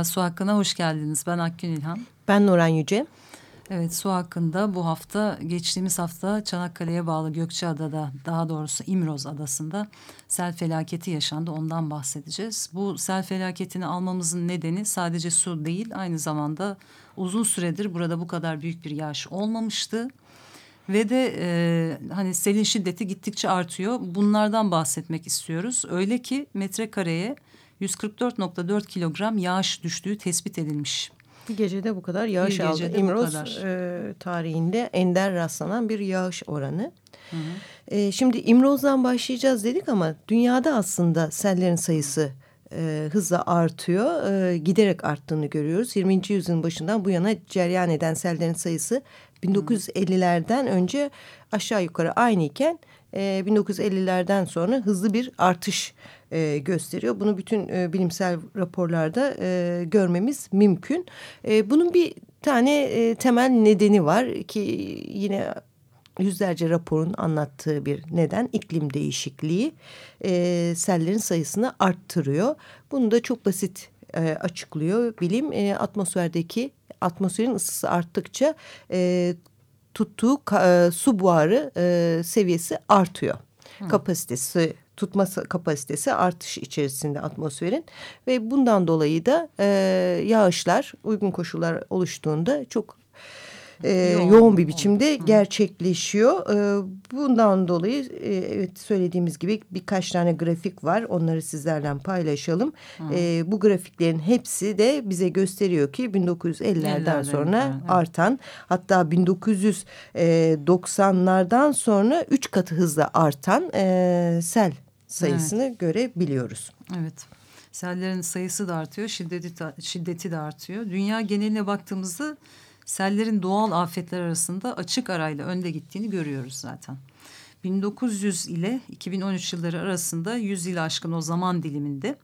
Merhaba, Su Hakkı'na hoş geldiniz. Ben Akgün İlhan. Ben Nuran Yüce. Evet, su hakkında bu hafta, geçtiğimiz hafta Çanakkale'ye bağlı Gökçeada'da, daha doğrusu İmroz Adası'nda sel felaketi yaşandı. Ondan bahsedeceğiz. Bu sel felaketini almamızın nedeni sadece su değil, aynı zamanda uzun süredir burada bu kadar büyük bir yağış olmamıştı. Ve de e, hani selin şiddeti gittikçe artıyor. Bunlardan bahsetmek istiyoruz. Öyle ki metrekareye 144.4 kilogram yağış düştüğü tespit edilmiş. Bir gecede bu kadar yağış bir aldı. İmroz e, tarihinde ender rastlanan bir yağış oranı. Hı hı. E, şimdi İmroz'dan başlayacağız dedik ama dünyada aslında sellerin sayısı e, hızla artıyor. E, giderek arttığını görüyoruz. 20. yüzyılın başından bu yana ceryan eden sellerin sayısı 1950'lerden önce aşağı yukarı aynı iken e, 1950'lerden sonra hızlı bir artış e, gösteriyor. Bunu bütün e, bilimsel raporlarda e, görmemiz mümkün. E, bunun bir tane e, temel nedeni var ki yine yüzlerce raporun anlattığı bir neden iklim değişikliği e, sellerin sayısını arttırıyor. Bunu da çok basit e, açıklıyor bilim e, atmosferdeki atmosferin ısısı arttıkça e, tuttuğu e, su buharı e, seviyesi artıyor. Hı. Kapasitesi tutma kapasitesi artış içerisinde atmosferin ve bundan dolayı da e, yağışlar uygun koşullar oluştuğunda çok e, yoğun, yoğun bir biçimde Hı. gerçekleşiyor. E, bundan dolayı e, evet söylediğimiz gibi birkaç tane grafik var. Onları sizlerle paylaşalım. E, bu grafiklerin hepsi de bize gösteriyor ki 1950'lerden sonra evet. artan hatta 1990'lardan sonra üç katı hızla artan e, sel sayısını evet. görebiliyoruz. Evet. Sellerin sayısı da artıyor, şiddeti de, şiddeti de artıyor. Dünya geneline baktığımızda sellerin doğal afetler arasında açık arayla önde gittiğini görüyoruz zaten. 1900 ile 2013 yılları arasında 100 yıl aşkın o zaman diliminde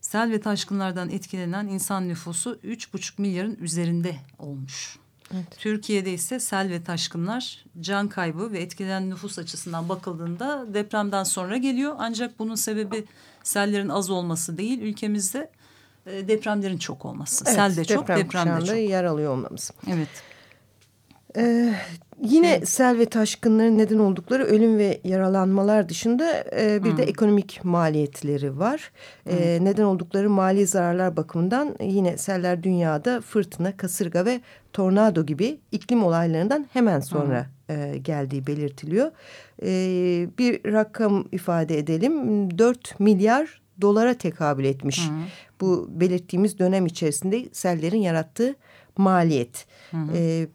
sel ve taşkınlardan etkilenen insan nüfusu 3,5 milyarın üzerinde olmuş. Evet. Türkiye'de ise sel ve taşkınlar can kaybı ve etkilenen nüfus açısından bakıldığında depremden sonra geliyor. Ancak bunun sebebi sellerin az olması değil ülkemizde e, depremlerin çok olması. Evet, Sel de çok, deprem de çok. yer alıyor olmamız. Evet. Ee, yine evet. sel ve taşkınların neden oldukları ölüm ve yaralanmalar dışında e, bir hmm. de ekonomik maliyetleri var. E, neden oldukları mali zararlar bakımından yine seller dünyada fırtına, kasırga ve tornado gibi iklim olaylarından hemen sonra hmm. e, geldiği belirtiliyor. E, bir rakam ifade edelim. 4 milyar dolara tekabül etmiş. Hı. Bu belirttiğimiz dönem içerisinde sellerin yarattığı maliyet. Hı hı. E,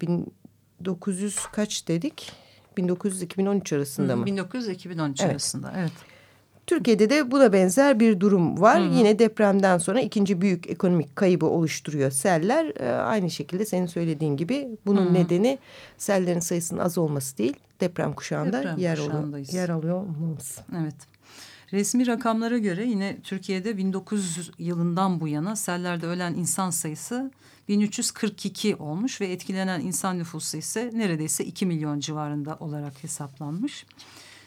1900 kaç dedik? 1900-2013 arasında mı? 1900-2013 evet. arasında evet. Türkiye'de de buna benzer bir durum var. Hı hı. Yine depremden sonra ikinci büyük ekonomik kaybı oluşturuyor seller. Ee, aynı şekilde senin söylediğin gibi bunun hı hı. nedeni sellerin sayısının az olması değil. Deprem kuşağında deprem yer, oluyor, yer alıyor olmamız. Evet. Resmi rakamlara göre yine Türkiye'de 1900 yılından bu yana sellerde ölen insan sayısı 1342 olmuş ve etkilenen insan nüfusu ise neredeyse 2 milyon civarında olarak hesaplanmış.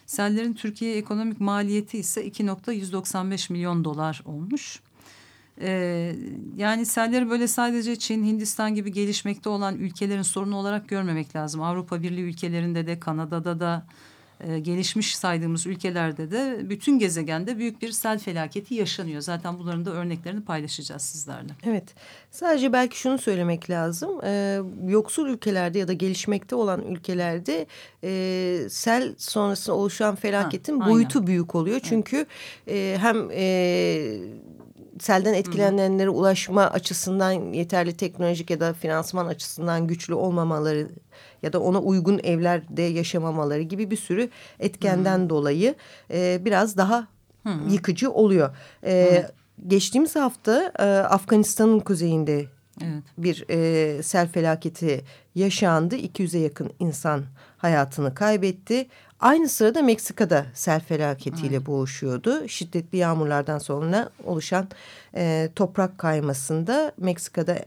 Sellerin Türkiye ekonomik maliyeti ise 2.195 milyon dolar olmuş. Ee, yani selleri böyle sadece Çin, Hindistan gibi gelişmekte olan ülkelerin sorunu olarak görmemek lazım. Avrupa Birliği ülkelerinde de, Kanada'da da, e, gelişmiş saydığımız ülkelerde de bütün gezegende büyük bir sel felaketi yaşanıyor. Zaten bunların da örneklerini paylaşacağız sizlerle. Evet. Sadece belki şunu söylemek lazım. E, yoksul ülkelerde ya da gelişmekte olan ülkelerde e, sel sonrasında oluşan felaketin ha, boyutu büyük oluyor. Çünkü evet. e, hem... E, selden etkilenenlere ulaşma açısından yeterli teknolojik ya da finansman açısından güçlü olmamaları ya da ona uygun evlerde yaşamamaları gibi bir sürü etkenden hmm. dolayı e, biraz daha hmm. yıkıcı oluyor. E, hmm. Geçtiğimiz hafta e, Afganistan'ın kuzeyinde evet. bir e, sel felaketi yaşandı. 200'e yakın insan hayatını kaybetti. Aynı sırada Meksika'da sel felaketiyle evet. boğuşuyordu. Şiddetli yağmurlardan sonra oluşan e, toprak kaymasında Meksika'da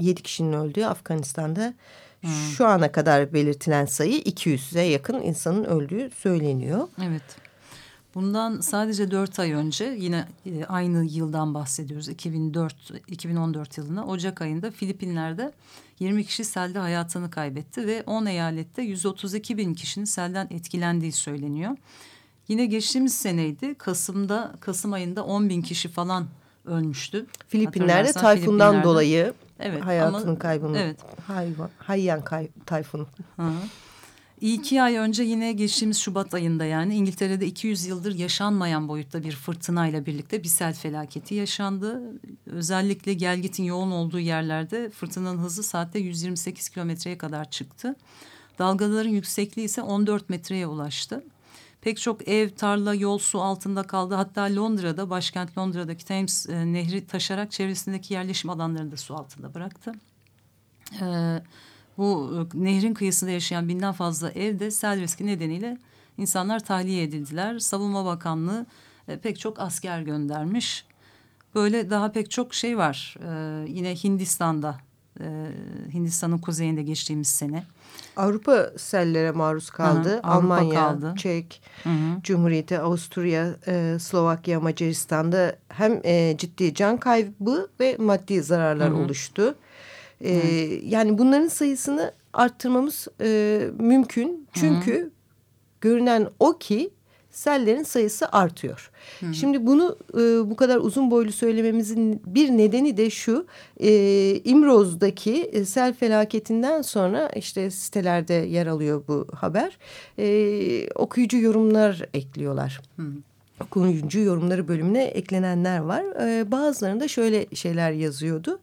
7 kişinin öldüğü Afganistan'da hmm. şu ana kadar belirtilen sayı 200'e yakın insanın öldüğü söyleniyor. Evet. Bundan sadece dört ay önce yine e, aynı yıldan bahsediyoruz. 2004, 2014 yılında Ocak ayında Filipinler'de 20 kişi selde hayatını kaybetti ve 10 eyalette 132 bin kişinin selden etkilendiği söyleniyor. Yine geçtiğimiz seneydi. Kasım'da, Kasım ayında 10 bin kişi falan ölmüştü. Filipinler'de tayfundan Filipinler'de. dolayı evet, hayatının ama, kaybını. Evet. Hayvan, hayyan kay, tayfunu. Hı. İki ay önce yine geçtiğimiz Şubat ayında yani İngiltere'de 200 yıldır yaşanmayan boyutta bir fırtınayla birlikte bir sel felaketi yaşandı. Özellikle gelgitin yoğun olduğu yerlerde fırtınanın hızı saatte 128 kilometreye kadar çıktı. Dalgaların yüksekliği ise 14 metreye ulaştı. Pek çok ev, tarla, yol su altında kaldı. Hatta Londra'da, başkent Londra'daki Thames e, nehri taşarak çevresindeki yerleşim alanlarını da su altında bıraktı. Evet bu nehrin kıyısında yaşayan binden fazla evde sel riski nedeniyle insanlar tahliye edildiler. Savunma Bakanlığı e, pek çok asker göndermiş. Böyle daha pek çok şey var. E, yine Hindistan'da, e, Hindistan'ın kuzeyinde geçtiğimiz sene. Avrupa sellere maruz kaldı. Hı, Almanya, kaldı. Çek, hı hı. Cumhuriyeti, Avusturya, e, Slovakya, Macaristan'da hem e, ciddi can kaybı ve maddi zararlar hı hı. oluştu. E, Yani bunların sayısını arttırmamız e, mümkün. Çünkü Hı görünen o ki sellerin sayısı artıyor. Hı. Şimdi bunu e, bu kadar uzun boylu söylememizin bir nedeni de şu. E, İmroz'daki e, sel felaketinden sonra işte sitelerde yer alıyor bu haber. E, okuyucu yorumlar ekliyorlar. -hı okuyucu yorumları bölümüne eklenenler var. Ee, bazılarında şöyle şeyler yazıyordu.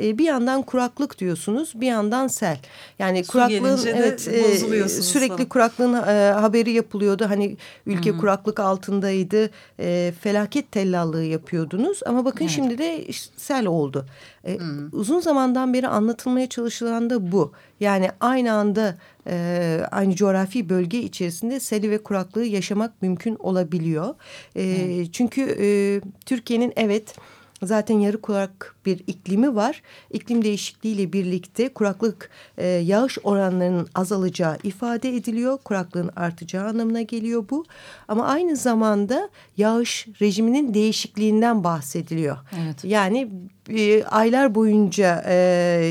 Ee, bir yandan kuraklık diyorsunuz, bir yandan sel. Yani Su kuraklığın evet e, sürekli falan. kuraklığın e, haberi yapılıyordu. Hani ülke Hı -hı. kuraklık altındaydı. E, felaket tellallığı yapıyordunuz ama bakın evet. şimdi de sel oldu. E, uzun zamandan beri anlatılmaya çalışılan da bu. Yani aynı anda e, aynı coğrafi bölge içerisinde seli ve kuraklığı yaşamak mümkün olabiliyor. E, Çünkü e, Türkiye'nin evet zaten yarı kurak bir iklimi var. İklim değişikliğiyle birlikte kuraklık e, yağış oranlarının azalacağı ifade ediliyor. Kuraklığın artacağı anlamına geliyor bu. Ama aynı zamanda yağış rejiminin değişikliğinden bahsediliyor. Evet. Yani e, aylar boyunca e,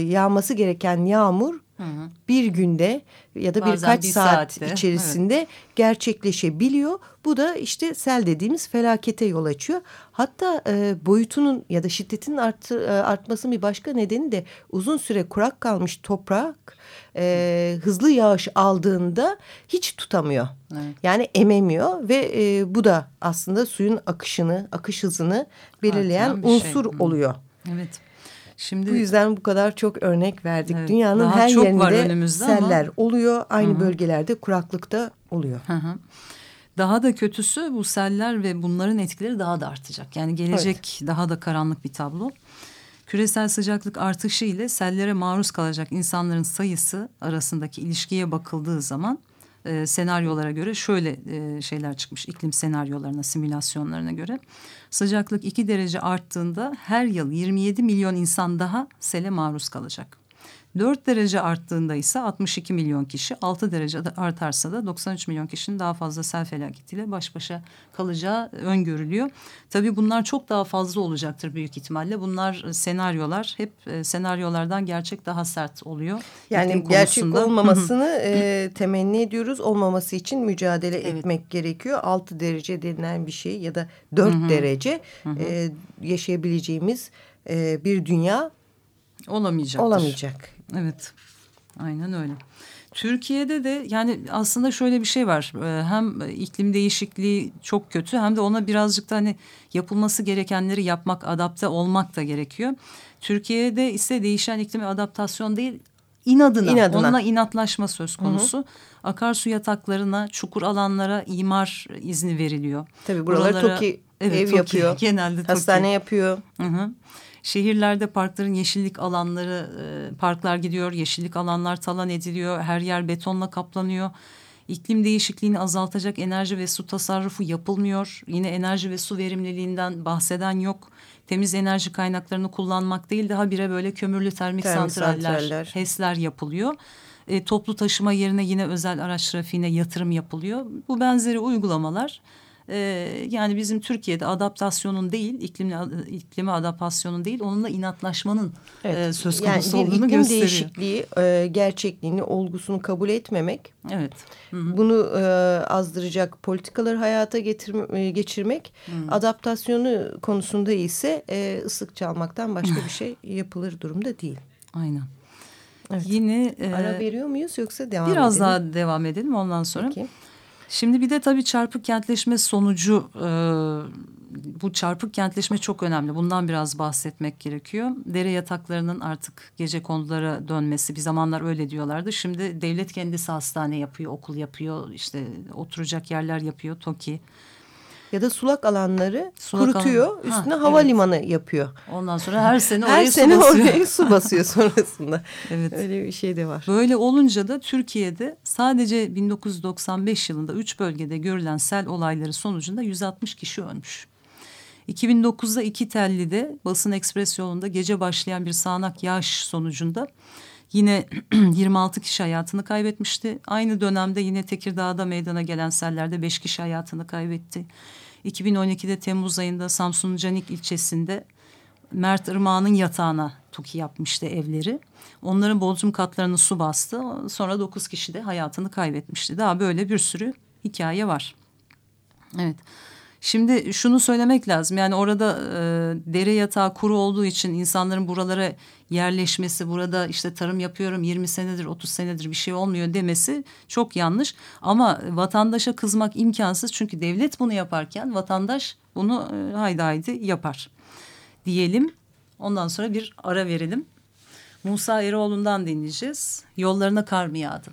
yağması gereken yağmur Hı hı. bir günde ya da Bazen birkaç bir saat saatte. içerisinde evet. gerçekleşebiliyor. Bu da işte sel dediğimiz felakete yol açıyor. Hatta e, boyutunun ya da şiddetinin arttı, e, artmasının bir başka nedeni de uzun süre kurak kalmış toprak e, hızlı yağış aldığında hiç tutamıyor. Evet. Yani ememiyor ve e, bu da aslında suyun akışını, akış hızını belirleyen şey. unsur şey. oluyor. Evet. Şimdi bu yüzden bu kadar çok örnek verdik. Evet, Dünyanın her yerinde seller ama... oluyor. Aynı Hı -hı. bölgelerde kuraklıkta oluyor. Hı -hı. Daha da kötüsü bu seller ve bunların etkileri daha da artacak. Yani gelecek evet. daha da karanlık bir tablo. Küresel sıcaklık artışı ile sellere maruz kalacak insanların sayısı arasındaki ilişkiye bakıldığı zaman e, senaryolara göre şöyle e, şeyler çıkmış iklim senaryolarına simülasyonlarına göre sıcaklık iki derece arttığında her yıl 27 milyon insan daha sele maruz kalacak. 4 derece arttığında ise 62 milyon kişi, 6 derece artarsa da 93 milyon kişinin daha fazla sel felaketiyle baş başa kalacağı öngörülüyor. Tabii bunlar çok daha fazla olacaktır büyük ihtimalle. Bunlar e, senaryolar, hep e, senaryolardan gerçek daha sert oluyor. Yani gerçek olmamasını e, temenni ediyoruz. Olmaması için mücadele evet. etmek gerekiyor. 6 derece denilen bir şey ya da 4 derece E, yaşayabileceğimiz e, bir dünya olamayacaktır. Olamayacak. Evet. Aynen öyle. Türkiye'de de yani aslında şöyle bir şey var. Ee, hem iklim değişikliği çok kötü hem de ona birazcık da hani yapılması gerekenleri yapmak, adapte olmak da gerekiyor. Türkiye'de ise değişen iklime adaptasyon değil, inadına, inadına. onunla inatlaşma söz konusu. Hı hı. Akarsu yataklarına, çukur alanlara imar izni veriliyor. Tabii buralar Buralara, TOKİ evet, ev TOKİ, yapıyor. Genelde TOKİ. Hastane yapıyor. Hı hı. Şehirlerde parkların yeşillik alanları, e, parklar gidiyor, yeşillik alanlar talan ediliyor, her yer betonla kaplanıyor. İklim değişikliğini azaltacak enerji ve su tasarrufu yapılmıyor. Yine enerji ve su verimliliğinden bahseden yok. Temiz enerji kaynaklarını kullanmak değil daha bire böyle kömürlü termik, termik santraller, santraller, HES'ler yapılıyor. E, toplu taşıma yerine yine özel araç trafiğine yatırım yapılıyor. Bu benzeri uygulamalar e, yani bizim Türkiye'de adaptasyonun değil iklimle iklime adaptasyonun değil onunla inatlaşmanın evet. e, söz konusu yani olduğunu iklim gösteriyor. değişikliği e, gerçekliğini olgusunu kabul etmemek. Evet. Hı -hı. Bunu e, azdıracak politikaları hayata getirme, e, geçirmek. Hı -hı. Adaptasyonu konusunda ise e, ıslık çalmaktan başka bir şey yapılır durumda değil. Aynen. Evet. Yine e, ara veriyor muyuz yoksa devam biraz edelim? daha devam edelim ondan sonra. Peki. Şimdi bir de tabii çarpık kentleşme sonucu e, bu çarpık kentleşme çok önemli. Bundan biraz bahsetmek gerekiyor. Dere yataklarının artık gece konulara dönmesi bir zamanlar öyle diyorlardı. Şimdi devlet kendisi hastane yapıyor, okul yapıyor, işte oturacak yerler yapıyor, TOKİ ya da sulak alanları sulak kurutuyor. Alan. Üstüne ha, havalimanı evet. yapıyor. Ondan sonra her sene oraya her su sene basıyor. oraya su basıyor sonrasında. evet. Öyle bir şey de var. Böyle olunca da Türkiye'de sadece 1995 yılında üç bölgede görülen sel olayları sonucunda 160 kişi ölmüş. 2009'da iki Telli'de basın ekspres yolunda gece başlayan bir sağanak yağış sonucunda yine 26 kişi hayatını kaybetmişti. Aynı dönemde yine Tekirdağ'da meydana gelen sellerde 5 kişi hayatını kaybetti. 2012'de Temmuz ayında Samsun'un Canik ilçesinde Mert Irmağı'nın yatağına TOKİ yapmıştı evleri. Onların bodrum katlarını su bastı. Sonra dokuz kişi de hayatını kaybetmişti. Daha böyle bir sürü hikaye var. Evet. Şimdi şunu söylemek lazım yani orada e, dere yatağı kuru olduğu için insanların buralara yerleşmesi burada işte tarım yapıyorum 20 senedir 30 senedir bir şey olmuyor demesi çok yanlış. Ama vatandaşa kızmak imkansız çünkü devlet bunu yaparken vatandaş bunu e, haydi haydi yapar diyelim. Ondan sonra bir ara verelim. Musa Eroğlu'ndan dinleyeceğiz. Yollarına kar mı yağdı?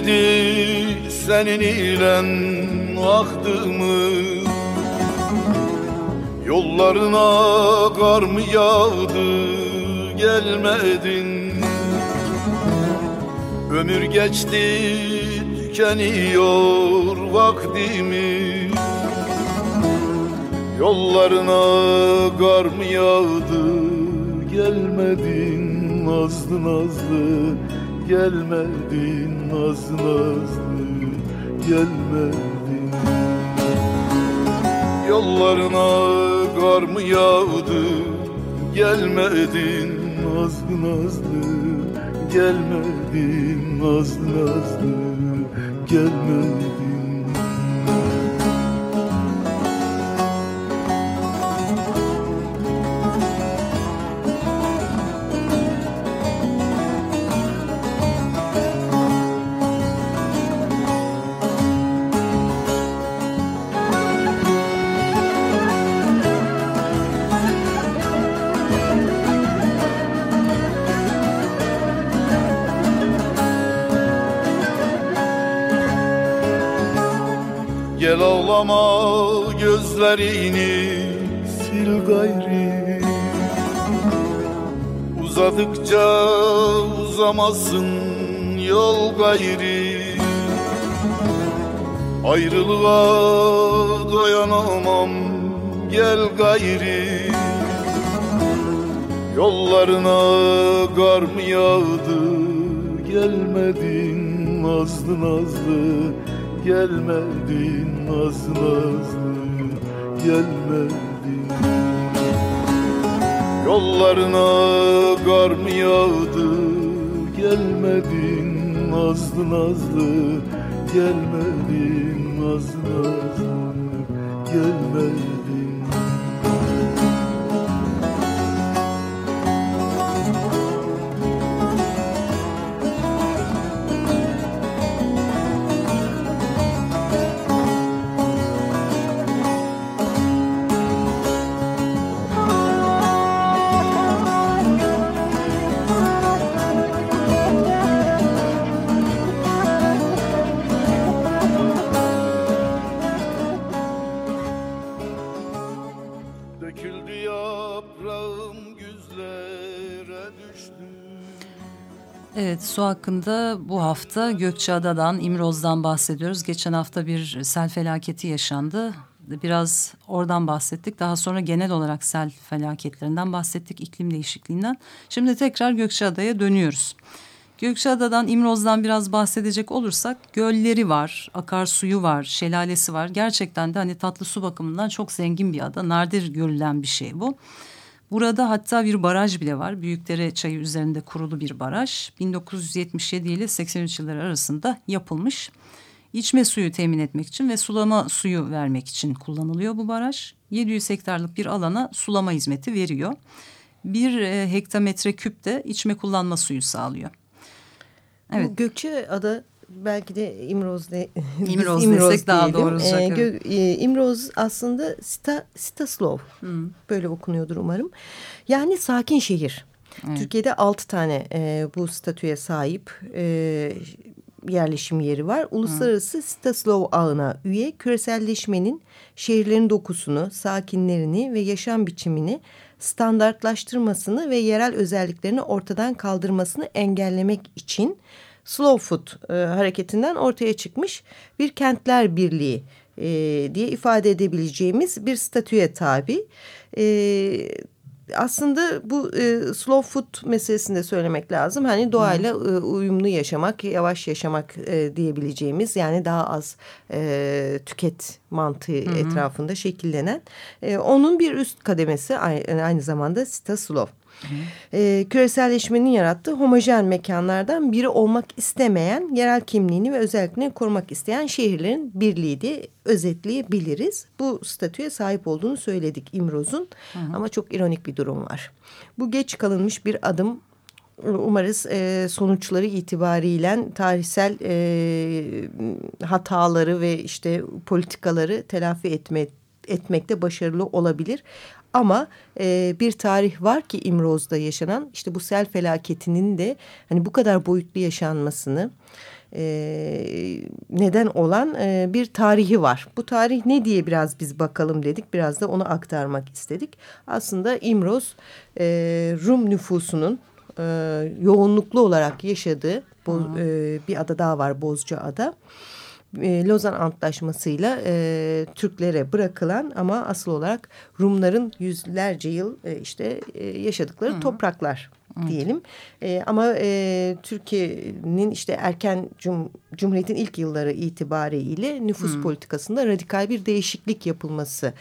Miydi senin ile vaktimiz Yollarına kar mı yağdı gelmedin. Ömür geçti tükeniyor vaktimiz Yollarına kar mı yağdı gelmedin nazlı nazlı gelmedin nazlı nazlı gelmedin. Yollarına kar mı yağdı? Gelmedin nazlı nazlı gelmedin nazlı nazlı gelmedin ağlama gözlerini sil gayri. Uzadıkça uzamasın yol gayri. Ayrılığa dayanamam gel gayri. Yollarına kar mı yağdı gelmedin nazlı nazlı Gelmedin nazlı nazlı gelmedin. Yollarına kar mı yağdı? Gelmedin nazlı nazlı Gelmedin nazlı nazlı gelmedin Evet su hakkında bu hafta Gökçeada'dan, İmroz'dan bahsediyoruz. Geçen hafta bir sel felaketi yaşandı. Biraz oradan bahsettik. Daha sonra genel olarak sel felaketlerinden bahsettik, iklim değişikliğinden. Şimdi tekrar Gökçeada'ya dönüyoruz. Gökçeada'dan, İmroz'dan biraz bahsedecek olursak gölleri var, akarsuyu var, şelalesi var. Gerçekten de hani tatlı su bakımından çok zengin bir ada. Nadir görülen bir şey bu. Burada hatta bir baraj bile var. Büyükdere çayı üzerinde kurulu bir baraj. 1977 ile 83 yılları arasında yapılmış. İçme suyu temin etmek için ve sulama suyu vermek için kullanılıyor bu baraj. 700 hektarlık bir alana sulama hizmeti veriyor. Bir e, hektametre küp de içme kullanma suyu sağlıyor. Evet. Gökçeada belki de İmroz de İmroz, İmroz desek daha doğru olacak. Ee, evet. e, İmroz aslında Sta, Staslov hmm. böyle okunuyordur umarım. Yani sakin şehir. Evet. Türkiye'de altı tane e, bu statüye sahip e, yerleşim yeri var. Uluslararası hmm. Staslov ağına üye küreselleşmenin şehirlerin dokusunu, sakinlerini ve yaşam biçimini standartlaştırmasını ve yerel özelliklerini ortadan kaldırmasını engellemek için Slow Food e, hareketinden ortaya çıkmış bir kentler birliği e, diye ifade edebileceğimiz bir statüye tabi. E, aslında bu e, slow food meselesini de söylemek lazım. Hani doğayla e, uyumlu yaşamak, yavaş yaşamak e, diyebileceğimiz yani daha az e, tüket mantığı hı hı. etrafında şekillenen. E, onun bir üst kademesi aynı, aynı zamanda Sita Slow. E, küreselleşmenin yarattığı homojen mekanlardan biri olmak istemeyen, yerel kimliğini ve özelliklerini korumak isteyen şehirlerin birliği diye özetleyebiliriz. Bu statüye sahip olduğunu söyledik İmroz'un ama çok ironik bir durum var. Bu geç kalınmış bir adım umarız e, sonuçları itibariyle tarihsel e, hataları ve işte politikaları telafi etme, etmekte başarılı olabilir. Ama e, bir tarih var ki İmroz'da yaşanan işte bu sel felaketinin de hani bu kadar boyutlu yaşanmasını e, neden olan e, bir tarihi var. Bu tarih ne diye biraz biz bakalım dedik. Biraz da onu aktarmak istedik. Aslında İmroz e, Rum nüfusunun e, yoğunluklu olarak yaşadığı bu, e, bir ada daha var Bozca Ada e, Lozan Antlaşması'yla e, Türklere bırakılan ama asıl olarak Rumların yüzlerce yıl e, işte e, yaşadıkları Hı. topraklar diyelim. E, ama e, Türkiye'nin işte erken cum Cumhuriyet'in ilk yılları itibariyle nüfus Hı. politikasında radikal bir değişiklik yapılması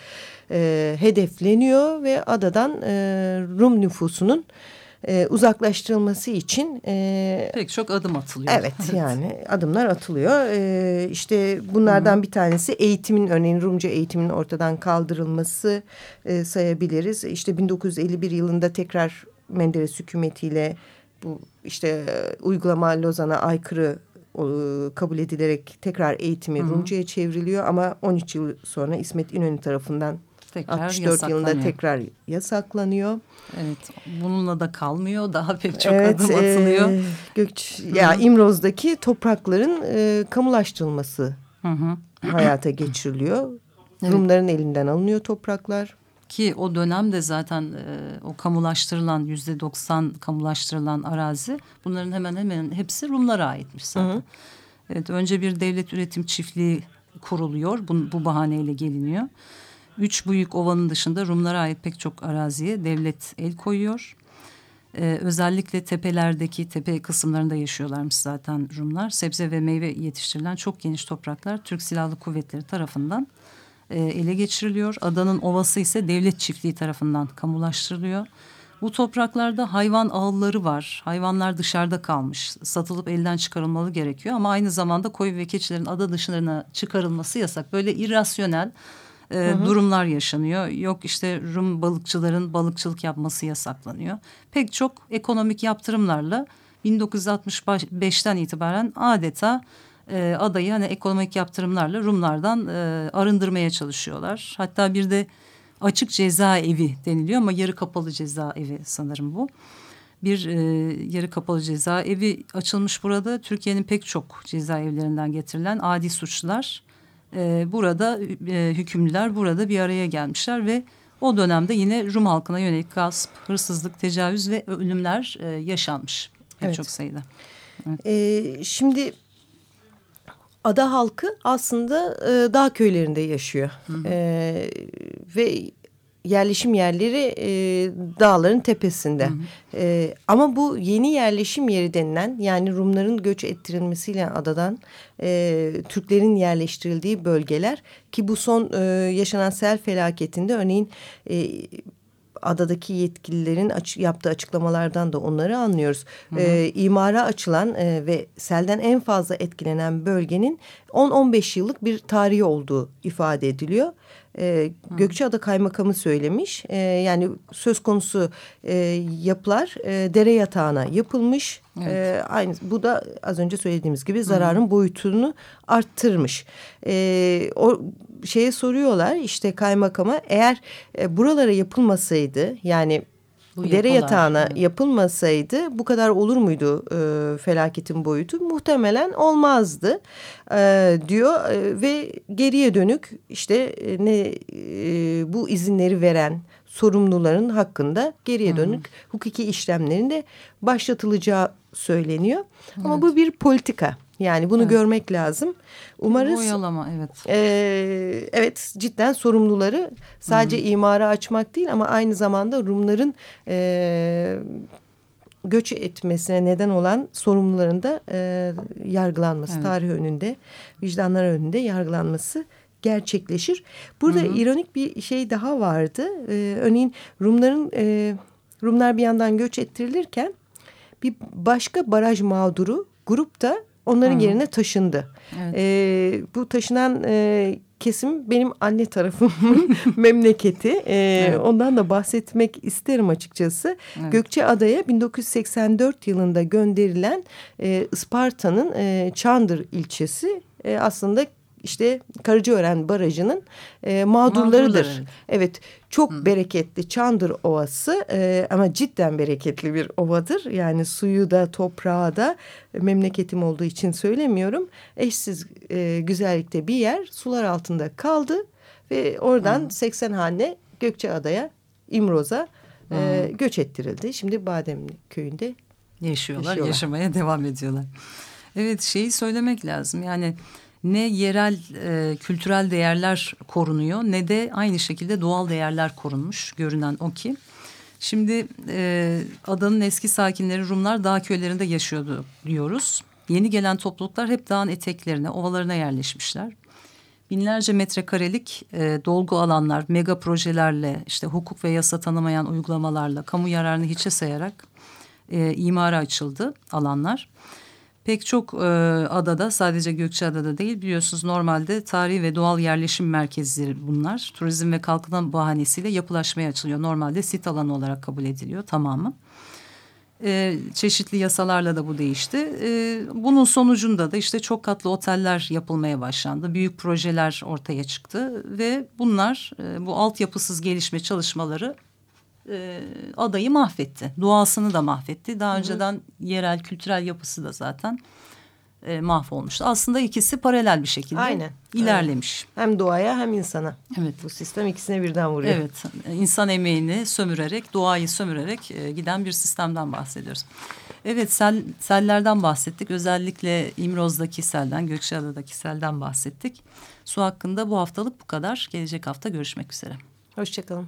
e, hedefleniyor ve adadan e, Rum nüfusunun e, uzaklaştırılması için e, pek çok adım atılıyor. Evet, evet. yani adımlar atılıyor. E, işte bunlardan Hı. bir tanesi eğitimin örneğin Rumca eğitimin ortadan kaldırılması e, sayabiliriz. İşte 1951 yılında tekrar Menderes hükümetiyle bu işte e, uygulama Lozan'a aykırı kabul edilerek tekrar eğitimi Rumca'ya çevriliyor ama 13 yıl sonra İsmet İnönü tarafından tekrar 64 yılında tekrar yasaklanıyor. Evet bununla da kalmıyor daha pek çok evet, adım atılıyor. E, Gökç, ya İmroz'daki toprakların e, kamulaştırılması hı hı. hayata geçiriliyor. Evet. Rumların elinden alınıyor topraklar. Ki o dönemde zaten e, o kamulaştırılan yüzde doksan kamulaştırılan arazi bunların hemen hemen hepsi Rumlara aitmiş zaten. Hı hı. Evet, önce bir devlet üretim çiftliği kuruluyor. Bu, bu bahaneyle geliniyor. Üç büyük ovanın dışında Rumlara ait pek çok araziye devlet el koyuyor. Ee, özellikle tepelerdeki tepe kısımlarında yaşıyorlarmış zaten Rumlar. Sebze ve meyve yetiştirilen çok geniş topraklar Türk Silahlı Kuvvetleri tarafından e, ele geçiriliyor. Adanın ovası ise devlet çiftliği tarafından kamulaştırılıyor. Bu topraklarda hayvan ağılları var. Hayvanlar dışarıda kalmış. Satılıp elden çıkarılmalı gerekiyor. Ama aynı zamanda koyun ve keçilerin ada dışlarına çıkarılması yasak. Böyle irrasyonel e, hı hı. durumlar yaşanıyor. Yok işte Rum balıkçıların balıkçılık yapması yasaklanıyor. Pek çok ekonomik yaptırımlarla 1965'ten itibaren adeta e, adayı hani ekonomik yaptırımlarla Rumlardan e, arındırmaya çalışıyorlar. Hatta bir de açık cezaevi deniliyor ama yarı kapalı cezaevi sanırım bu. Bir e, yarı kapalı cezaevi açılmış burada. Türkiye'nin pek çok cezaevlerinden getirilen adi suçlular e, burada e, hükümlüler burada bir araya gelmişler ve o dönemde yine Rum halkına yönelik gasp, hırsızlık, tecavüz ve ölümler e, yaşanmış evet. çok sayıda. Evet. E, şimdi ada halkı aslında e, dağ köylerinde yaşıyor. Hı hı. E, ve yerleşim yerleri e, dağların tepesinde. Hı hı. E, ama bu yeni yerleşim yeri denilen yani Rumların göç ettirilmesiyle adadan e, Türklerin yerleştirildiği bölgeler ki bu son e, yaşanan sel felaketinde örneğin e, adadaki yetkililerin aç, yaptığı açıklamalardan da onları anlıyoruz. Hı hı. E, imara açılan e, ve selden en fazla etkilenen bölgenin 10-15 yıllık bir tarihi olduğu ifade ediliyor e, Gökçeada Kaymakamı söylemiş. E, yani söz konusu e, yapılar e, dere yatağına yapılmış. Evet. E, aynı bu da az önce söylediğimiz gibi zararın Hı. boyutunu arttırmış. E, o şeye soruyorlar işte kaymakama eğer e, buralara yapılmasaydı yani bu dere yatağına evet. yapılmasaydı bu kadar olur muydu e, felaketin boyutu? Muhtemelen olmazdı e, diyor e, ve geriye dönük işte e, ne e, bu izinleri veren sorumluların hakkında geriye dönük Hı -hı. hukuki işlemlerin de başlatılacağı söyleniyor. Evet. Ama bu bir politika. Yani bunu evet. görmek lazım. Umarız. Oyalama evet. E, evet cidden sorumluları sadece Hı -hı. imara açmak değil ama aynı zamanda Rumların e, göç etmesine neden olan sorumluların da e, yargılanması evet. tarih önünde vicdanlar önünde yargılanması gerçekleşir. Burada Hı -hı. ironik bir şey daha vardı. E, örneğin Rumların e, Rumlar bir yandan göç ettirilirken bir başka baraj mağduru grup da onların Hı. yerine taşındı. Evet. E, bu taşınan e, kesim benim anne tarafımın memleketi. E, evet. Ondan da bahsetmek isterim açıkçası. Evet. Gökçeada'ya 1984 yılında gönderilen e, Isparta'nın e, Çandır ilçesi e, aslında işte Karacaören Barajı'nın e, mağdurlarıdır. Mağdurları. Evet çok Hı. bereketli Çandır Ovası e, ama cidden bereketli bir ovadır. Yani suyu da toprağı da memleketim olduğu için söylemiyorum. Eşsiz e, güzellikte bir yer sular altında kaldı ve oradan Hı. 80 hane Gökçeada'ya İmroz'a e, göç ettirildi. Şimdi Bademli köyünde yaşıyorlar, yaşıyorlar, yaşamaya devam ediyorlar. Evet şeyi söylemek lazım yani ne yerel e, kültürel değerler korunuyor ne de aynı şekilde doğal değerler korunmuş görünen o ki. Şimdi e, adanın eski sakinleri Rumlar dağ köylerinde yaşıyordu diyoruz. Yeni gelen topluluklar hep dağın eteklerine, ovalarına yerleşmişler. Binlerce metrekarelik e, dolgu alanlar, mega projelerle, işte hukuk ve yasa tanımayan uygulamalarla, kamu yararını hiçe sayarak e, imara açıldı alanlar. Pek çok e, adada sadece Gökçeada'da değil biliyorsunuz normalde tarihi ve doğal yerleşim merkezleri bunlar. Turizm ve kalkınma bahanesiyle yapılaşmaya açılıyor. Normalde sit alanı olarak kabul ediliyor tamamı. E, çeşitli yasalarla da bu değişti. E, bunun sonucunda da işte çok katlı oteller yapılmaya başlandı. Büyük projeler ortaya çıktı ve bunlar e, bu altyapısız gelişme çalışmaları e, adayı mahvetti. Doğasını da mahvetti. Daha Hı -hı. önceden yerel kültürel yapısı da zaten e, mahvolmuştu. Aslında ikisi paralel bir şekilde Aynen, ilerlemiş. Aynen. Hem doğaya hem insana. Evet. Bu sistem ikisine birden vuruyor. Evet. insan emeğini sömürerek, doğayı sömürerek e, giden bir sistemden bahsediyoruz. Evet sel, sellerden bahsettik. Özellikle İmroz'daki selden, Gökçeada'daki selden bahsettik. Su hakkında bu haftalık bu kadar. Gelecek hafta görüşmek üzere. Hoşçakalın.